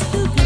the